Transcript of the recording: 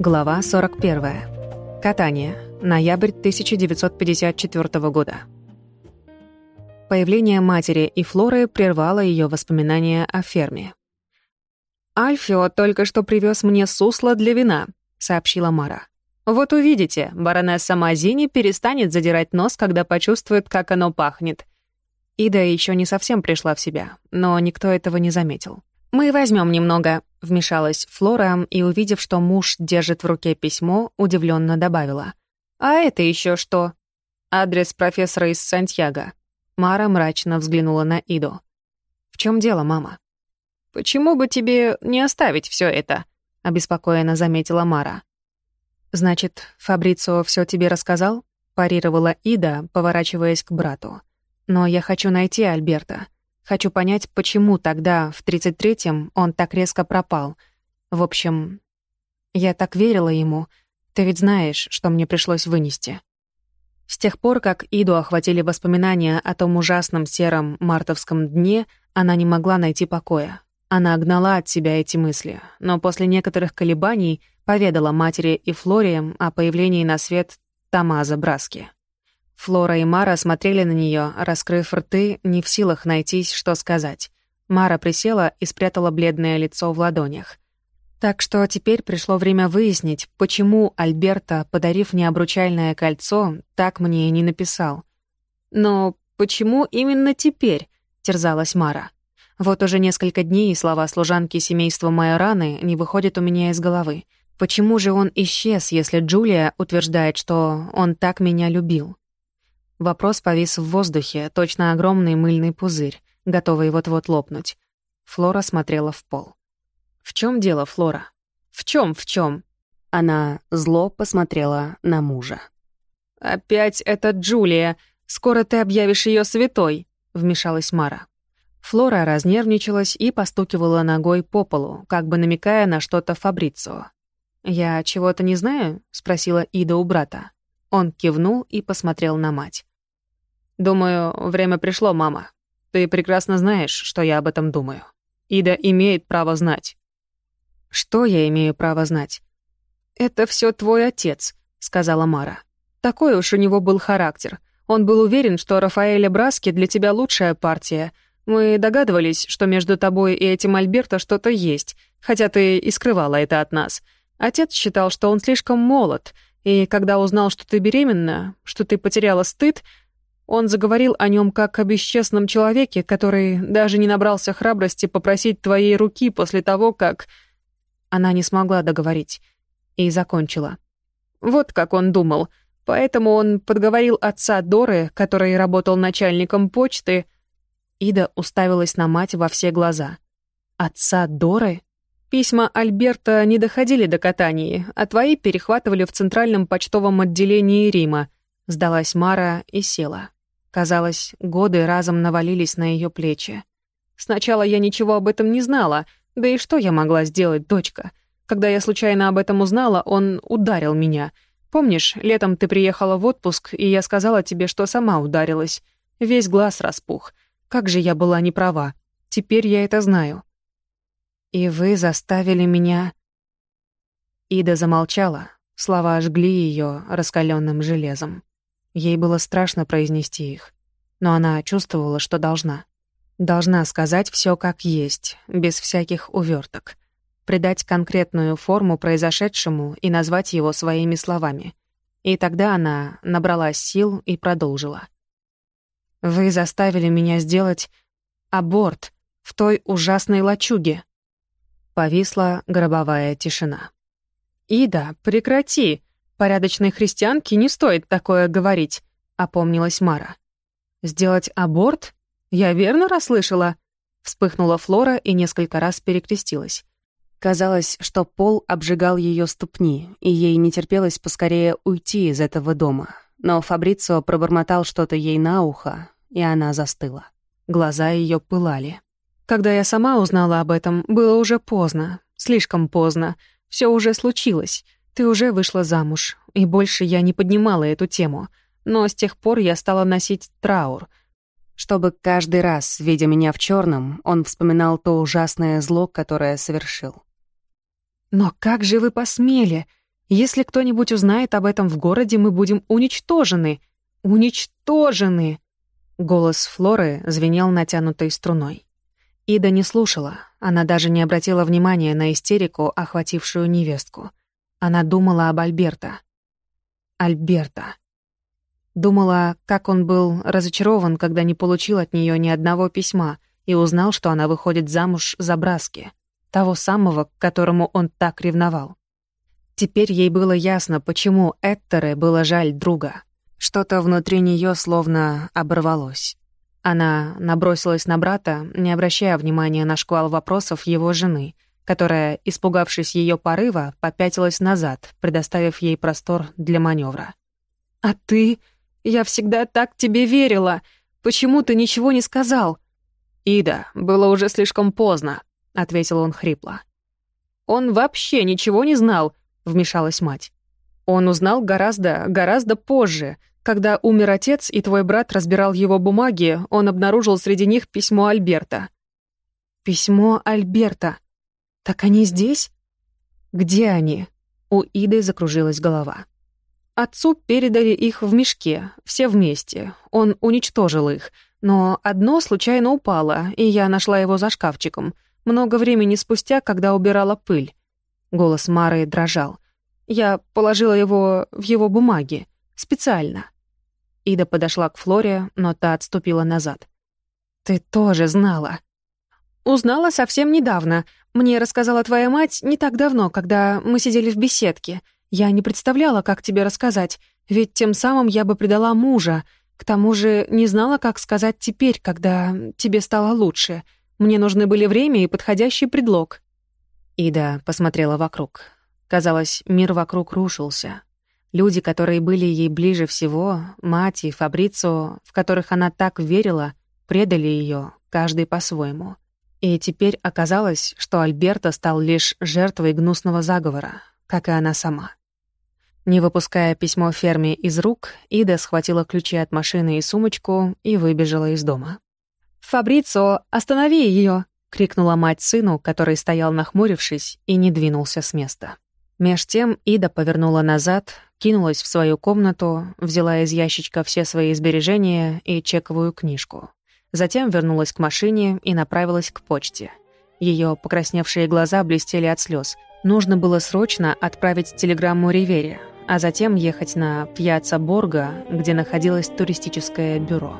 Глава 41. Катание. Ноябрь 1954 года. Появление матери и Флоры прервало ее воспоминания о ферме. «Альфио только что привез мне сусло для вина», — сообщила Мара. «Вот увидите, баронесса Мазини перестанет задирать нос, когда почувствует, как оно пахнет». Ида еще не совсем пришла в себя, но никто этого не заметил. «Мы возьмем немного», — вмешалась Флора и, увидев, что муж держит в руке письмо, удивленно добавила. «А это еще что?» «Адрес профессора из Сантьяго». Мара мрачно взглянула на Иду. «В чем дело, мама?» «Почему бы тебе не оставить все это?» — обеспокоенно заметила Мара. «Значит, Фабрицио все тебе рассказал?» — парировала Ида, поворачиваясь к брату. «Но я хочу найти Альберта. Хочу понять, почему тогда, в 33-м, он так резко пропал. В общем, я так верила ему. Ты ведь знаешь, что мне пришлось вынести. С тех пор, как Иду охватили воспоминания о том ужасном сером мартовском дне, она не могла найти покоя. Она гнала от себя эти мысли, но после некоторых колебаний поведала матери и Флоре о появлении на свет Тамаза Браски. Флора и Мара смотрели на нее, раскрыв рты, не в силах найтись, что сказать. Мара присела и спрятала бледное лицо в ладонях. Так что теперь пришло время выяснить, почему Альберта, подарив мне обручальное кольцо, так мне и не написал. «Но почему именно теперь?» — терзалась Мара. «Вот уже несколько дней слова служанки семейства Майораны не выходят у меня из головы. Почему же он исчез, если Джулия утверждает, что он так меня любил?» Вопрос повис в воздухе, точно огромный мыльный пузырь, готовый вот-вот лопнуть. Флора смотрела в пол. «В чем дело, Флора? В чем, в чем? Она зло посмотрела на мужа. «Опять это Джулия. Скоро ты объявишь ее святой», — вмешалась Мара. Флора разнервничалась и постукивала ногой по полу, как бы намекая на что-то Фабрицио. «Я чего-то не знаю?» — спросила Ида у брата. Он кивнул и посмотрел на мать. «Думаю, время пришло, мама. Ты прекрасно знаешь, что я об этом думаю. Ида имеет право знать». «Что я имею право знать?» «Это все твой отец», — сказала Мара. «Такой уж у него был характер. Он был уверен, что Рафаэля Браски для тебя лучшая партия. Мы догадывались, что между тобой и этим Альберто что-то есть, хотя ты и скрывала это от нас. Отец считал, что он слишком молод, и когда узнал, что ты беременна, что ты потеряла стыд, он заговорил о нем как о бесчестном человеке, который даже не набрался храбрости попросить твоей руки после того, как... Она не смогла договорить и закончила. Вот как он думал. Поэтому он подговорил отца Доры, который работал начальником почты. Ида уставилась на мать во все глаза. Отца Доры? Письма Альберта не доходили до катании, а твои перехватывали в центральном почтовом отделении Рима. Сдалась Мара и села. Казалось, годы разом навалились на ее плечи. Сначала я ничего об этом не знала, да и что я могла сделать, дочка? Когда я случайно об этом узнала, он ударил меня. Помнишь, летом ты приехала в отпуск, и я сказала тебе, что сама ударилась. Весь глаз распух. Как же я была не права. Теперь я это знаю. И вы заставили меня... Ида замолчала. Слова жгли ее раскаленным железом. Ей было страшно произнести их, но она чувствовала, что должна. Должна сказать все как есть, без всяких уверток. Придать конкретную форму произошедшему и назвать его своими словами. И тогда она набрала сил и продолжила. «Вы заставили меня сделать аборт в той ужасной лачуге». Повисла гробовая тишина. «Ида, прекрати!» Порядочной христианке не стоит такое говорить», — опомнилась Мара. «Сделать аборт? Я верно расслышала?» Вспыхнула Флора и несколько раз перекрестилась. Казалось, что пол обжигал ее ступни, и ей не терпелось поскорее уйти из этого дома. Но Фабрицио пробормотал что-то ей на ухо, и она застыла. Глаза ее пылали. Когда я сама узнала об этом, было уже поздно, слишком поздно. Все уже случилось. Ты уже вышла замуж, и больше я не поднимала эту тему. Но с тех пор я стала носить траур. Чтобы каждый раз, видя меня в черном, он вспоминал то ужасное зло, которое совершил. «Но как же вы посмели? Если кто-нибудь узнает об этом в городе, мы будем уничтожены. Уничтожены!» Голос Флоры звенел натянутой струной. Ида не слушала, она даже не обратила внимания на истерику, охватившую невестку. Она думала об Альберта. Альберта. Думала, как он был разочарован, когда не получил от нее ни одного письма и узнал, что она выходит замуж за Браски, того самого, к которому он так ревновал. Теперь ей было ясно, почему Эттере было жаль друга. Что-то внутри нее словно оборвалось. Она набросилась на брата, не обращая внимания на шквал вопросов его жены, которая, испугавшись ее порыва, попятилась назад, предоставив ей простор для маневра. «А ты? Я всегда так тебе верила. Почему ты ничего не сказал?» «Ида, было уже слишком поздно», — ответил он хрипло. «Он вообще ничего не знал», вмешалась мать. Он узнал гораздо, гораздо позже. Когда умер отец и твой брат разбирал его бумаги, он обнаружил среди них письмо Альберта. Письмо Альберта. Так они здесь? Где они? У Иды закружилась голова. Отцу передали их в мешке, все вместе. Он уничтожил их, но одно случайно упало, и я нашла его за шкафчиком. Много времени спустя, когда убирала пыль. Голос Мары дрожал. Я положила его в его бумаги. Специально. Ида подошла к Флоре, но та отступила назад. «Ты тоже знала». «Узнала совсем недавно. Мне рассказала твоя мать не так давно, когда мы сидели в беседке. Я не представляла, как тебе рассказать, ведь тем самым я бы предала мужа. К тому же не знала, как сказать теперь, когда тебе стало лучше. Мне нужны были время и подходящий предлог». Ида посмотрела вокруг. Казалось, мир вокруг рушился. Люди, которые были ей ближе всего, мать и Фабрицо, в которых она так верила, предали ее, каждый по-своему. И теперь оказалось, что Альберто стал лишь жертвой гнусного заговора, как и она сама. Не выпуская письмо ферме из рук, Ида схватила ключи от машины и сумочку и выбежала из дома. «Фабрицо, останови ее! — крикнула мать сыну, который стоял нахмурившись и не двинулся с места. Меж тем Ида повернула назад, кинулась в свою комнату, взяла из ящичка все свои сбережения и чековую книжку. Затем вернулась к машине и направилась к почте. Ее покрасневшие глаза блестели от слез. Нужно было срочно отправить телеграмму Ривере, а затем ехать на Пьяца Борга, где находилось туристическое бюро.